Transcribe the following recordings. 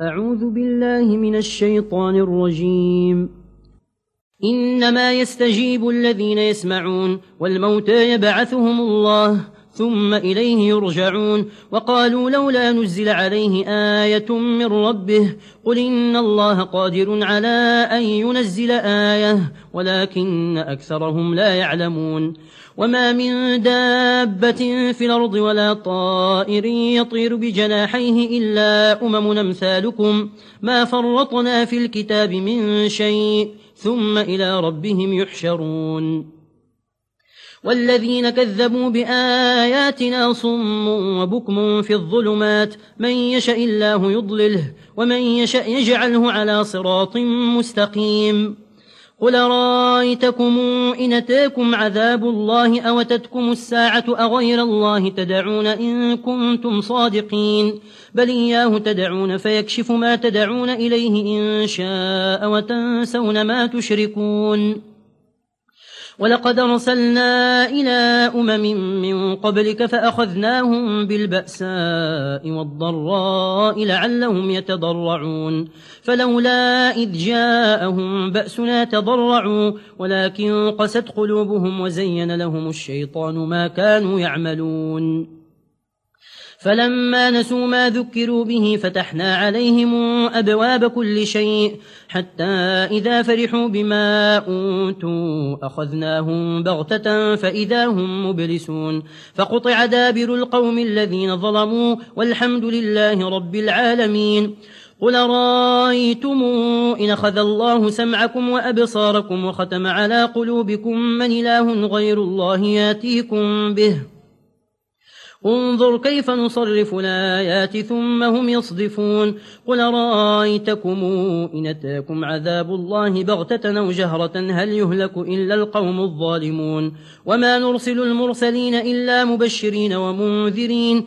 أعوذ بالله من الشيطان الرجيم. إنما يستجيب الذين يسمعون والموتى يبعثهم الله ثم إليه يرجعون. وقالوا لولا نزل عليه آية من ربه قل إن الله قادر على أن ينزل آية ولكن أكثرهم لا يعلمون. وما من دابة في الأرض ولا طائر يطير بجناحيه إلا أمم نمثالكم ما فرطنا في الكتاب من شيء ثم إلى ربهم يحشرون والذين كذبوا بآياتنا صم وبكم في الظلمات من يشأ الله يضلله ومن يشأ يجعله على صراط مستقيم قل رأيتكم إن أتاكم عذاب الله أو تتكم الساعة أغير الله تدعون إن كنتم صادقين؟ بل إياه تدعون فيكشف ما تدعون إليه إن شاء وتنسون ما تشركون. ولقد رسلنا إلى أمم من قبلك فأخذناهم بالبأساء والضراء لعلهم يتضرعون. فلولا إذ جاءهم بأسنا تضرعوا ولكن قست قلوبهم وزين لهم الشيطان ما كانوا يعملون. فلما نسوا ما ذكروا به فتحنا عليهم أبواب كل شيء حتى إذا فرحوا بما أوتوا أخذناهم بغتة فإذا هم مبلسون فقطع دابر القوم الذين ظلموا والحمد لله رب العالمين قل رأيتم إن خذ الله سمعكم وأبصاركم وختم على قلوبكم من إله غير الله ياتيكم به انظر كيف نصرف الآيات ثم هم يصدفون. قل رأيتكم إن أتاكم عذاب الله بغتة أو جهرة؟ هل يهلك إلا القوم الظالمون. وما نرسل المرسلين إلا مبشرين ومنذرين.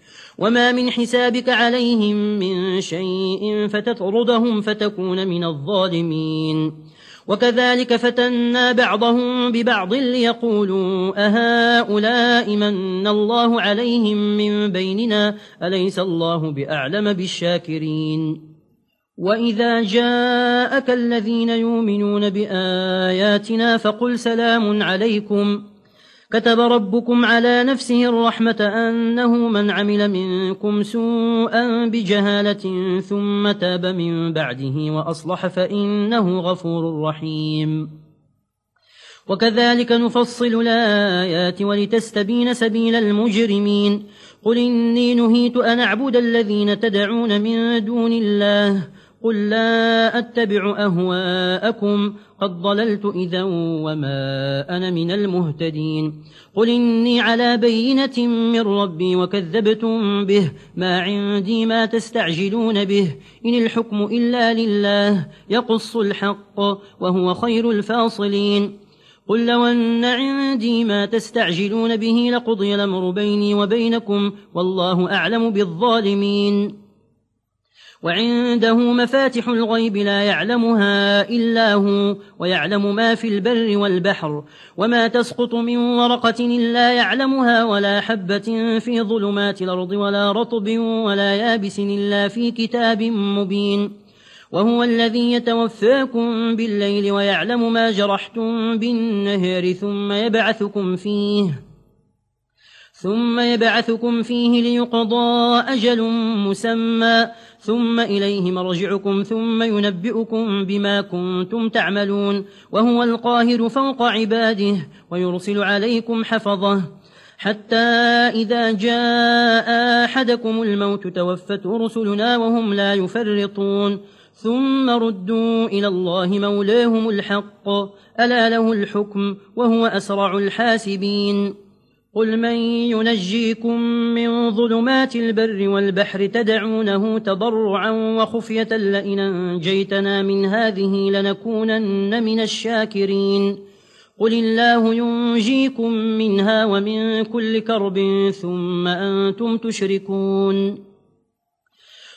وما من حسابك عليهم من شيء فتطردهم فتكون من الظالمين وكذلك فتنا بعضهم ببعض ليقولوا أهؤلاء من الله عليهم من بيننا أليس الله بأعلم بالشاكرين وإذا جاءك الذين يؤمنون بآياتنا فقل سلام عليكم كتب ربكم على نفسه الرحمة أنه من عمل منكم سوءا بجهالة ثم تاب من بعده وأصلح فإنه غفور رحيم. وكذلك نفصل الآيات ولتستبين سبيل المجرمين. قل إني نهيت أن أعبد الذين تدعون من دون الله قل لا أتبع أهواءكم قد ضللت إذا وما أنا من المهتدين قل إني على بينة من ربي وكذبتم به ما عندي ما تستعجلون به إن الحكم إلا لله يقص الحق وهو خير الفاصلين قل لو أن عندي ما تستعجلون به لقضي الأمر بيني وبينكم والله أعلم بالظالمين وعنده مفاتح الغيب لا يعلمها إلا هو ويعلم ما في البر والبحر وما تسقط من ورقة إلا يعلمها ولا حبة في ظلمات الأرض ولا رطب ولا يابس إلا في كتاب مبين. وهو الذي يتوفاكم بالليل ويعلم ما جرحتم بالنهر ثم يبعثكم فيه. ثم يبعثكم فيه ليقضى أجل مسمى. ثم إليه مرجعكم ثم ينبئكم بما كنتم تعملون. وهو القاهر فوق عباده ويرسل عليكم حفظه. حتى إذا جاء أحدكم الموت توفت رسلنا وهم لا يفرطون. ثم ردوا إلى الله مولاهم الحق. ألا له الحكم وهو أسرع الحاسبين. قل من ينجيكم من ظلمات البر والبحر تدعونه تضرعا وخفية لئن أنجيتنا من هذه لنكونن من الشاكرين قل الله ينجيكم منها ومن كل كرب ثم أنتم تشركون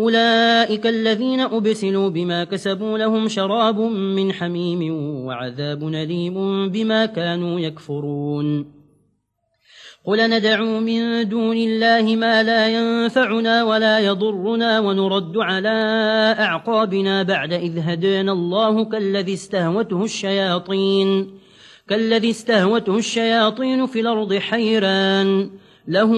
أولئك الذين أبسلوا بما كسبوا لهم شراب من حميم وعذاب نليم بما كانوا يكفرون. قل ندعوا من دون الله ما لا ينفعنا ولا يضرنا ونرد على أعقابنا بعد إذ هدانا الله كالذي استهوته الشياطين كالذي استهوته الشياطين في الأرض حيران. له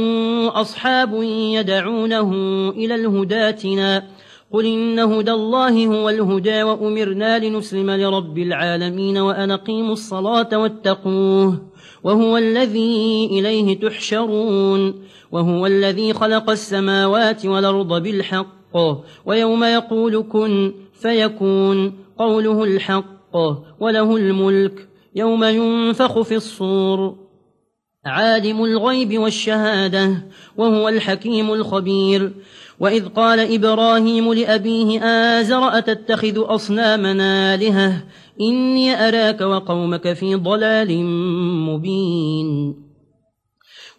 أصحاب يدعونه إلى الهداتنا قل إن هدى الله هو الهدى وأمرنا لنسلم لرب العالمين وأنقيم الصلاة واتقوه. وهو الذي إليه تحشرون. وهو الذي خلق السماوات والأرض بالحق. ويوم يقول كن فيكون قوله الحق وله الملك. يوم ينفخ في الصور. عالم الغيب والشهادة وهو الحكيم الخبير. وإذ قال إبراهيم لأبيه آزر أتتخذ أصنامنا لها إني أراك وقومك في ضلال مبين.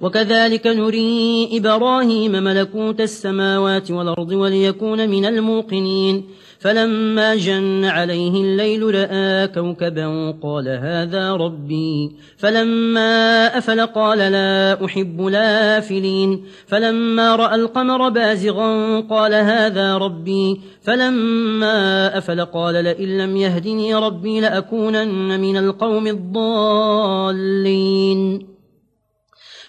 وكذلك نري إبراهيم ملكوت السماوات والأرض وليكون من الموقنين. فلما جن عليه الليل رأى كوكبا قال هذا ربي. فلما أفل قال لا أحب لافلين فلما رأى القمر بازغا قال هذا ربي. فلما أفل قال لئن لم يهدني ربي لأكونن من القوم الضالين.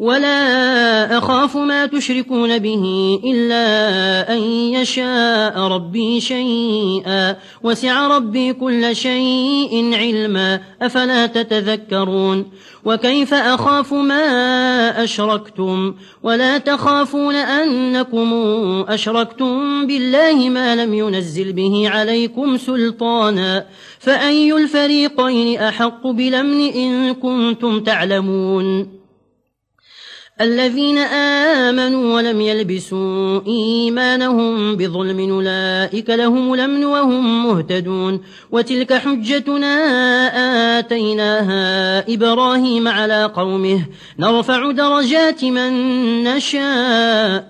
ولا أخاف ما تشركون به إلا أن يشاء ربي شيئا وسع ربي كل شيء علما أفلا تتذكرون وكيف أخاف ما أشركتم ولا تخافون أنكم أشركتم بالله ما لم ينزل به عليكم سلطانا فأي الفريقين أحق بلمن إن كنتم تعلمون الذين آمنوا ولم يلبسوا إيمانهم بظلم أولئك لهم لمن وهم مهتدون. وتلك حجتنا آتيناها إبراهيم على قومه. نرفع درجات من نشاء.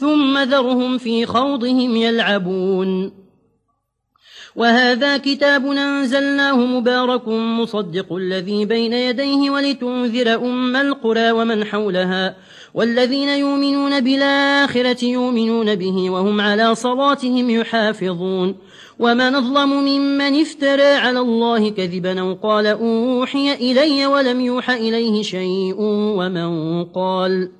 ثم ذرهم في خوضهم يلعبون. وهذا كتاب أنزلناه مبارك مصدق الذي بين يديه ولتنذر أم القرى ومن حولها والذين يؤمنون بالآخرة يؤمنون به وهم على صلاتهم يحافظون. ومن ظلم ممن افترى على الله كذبا وقال أوحي إلي ولم يوحى إليه شيء ومن قال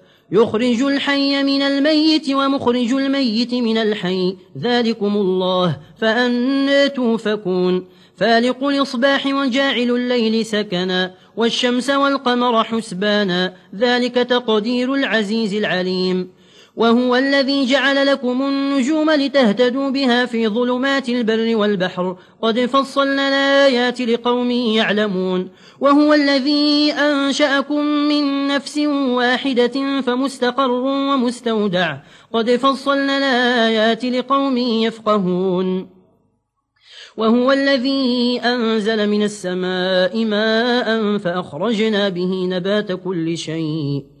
يخرج الحي من الميت ومخرج الميت من الحي. ذلكم الله. فأنا توفكون فالق الإصباح وجاعل الليل سكنا. والشمس والقمر حسبانا. ذلك تقدير العزيز العليم. وهو الذي جعل لكم النجوم لتهتدوا بها في ظلمات البر والبحر. قد فصلنا الآيات لقوم يعلمون. وهو الذي أنشأكم من نفس واحدة فمستقر ومستودع. قد فصلنا الآيات لقوم يفقهون. وهو الذي أنزل من السماء ماء فأخرجنا به نبات كل شيء.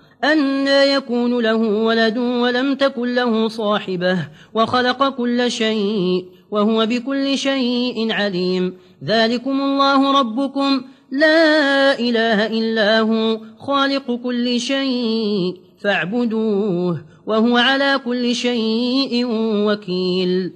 أن يكون له ولد ولم تكن له صاحبه وخلق كل شيء وهو بكل شيء عليم ذلكم الله ربكم لا إله إلا هو خالق كل شيء فاعبدوه وهو على كل شيء وكيل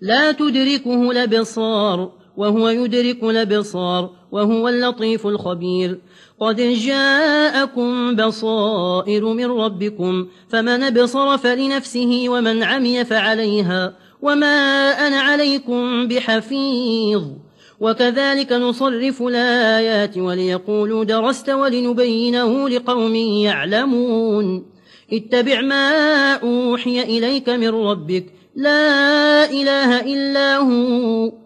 لا تدركه لبصار وهو يدرك الأبصار وهو اللطيف الخبير. قد جاءكم بصائر من ربكم فمن أبصر فلنفسه ومن عمي فعليها وما أنا عليكم بحفيظ. وكذلك نصرف الآيات وليقولوا درست ولنبينه لقوم يعلمون. اتبع ما أوحي إليك من ربك. لا إله إلا هو.